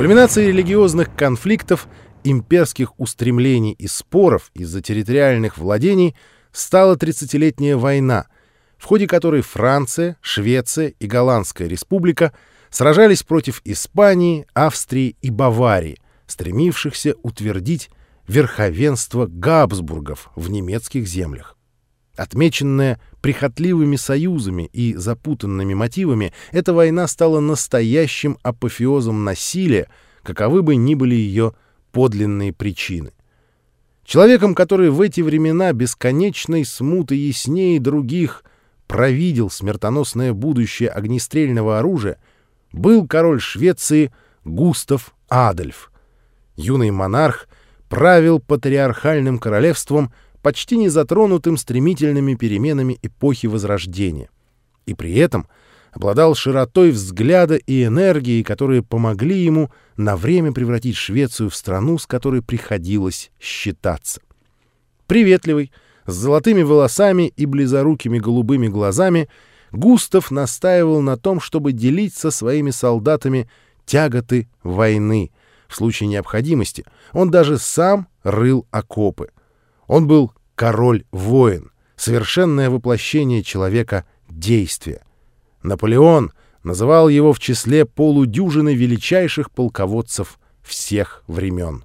Кульминацией религиозных конфликтов, имперских устремлений и споров из-за территориальных владений стала Тридцатилетняя война, в ходе которой Франция, Швеция и Голландская республика сражались против Испании, Австрии и Баварии, стремившихся утвердить верховенство Габсбургов в немецких землях. Отмеченная прихотливыми союзами и запутанными мотивами, эта война стала настоящим апофеозом насилия, каковы бы ни были ее подлинные причины. Человеком, который в эти времена бесконечной смуты яснее других провидел смертоносное будущее огнестрельного оружия, был король Швеции Густав Адольф. Юный монарх правил патриархальным королевством – почти не затронутым стремительными переменами эпохи Возрождения. И при этом обладал широтой взгляда и энергией, которые помогли ему на время превратить Швецию в страну, с которой приходилось считаться. Приветливый, с золотыми волосами и близорукими голубыми глазами, Густав настаивал на том, чтобы делить со своими солдатами тяготы войны. В случае необходимости он даже сам рыл окопы — он был король-воин, совершенное воплощение человека действия. Наполеон называл его в числе полудюжины величайших полководцев всех времен.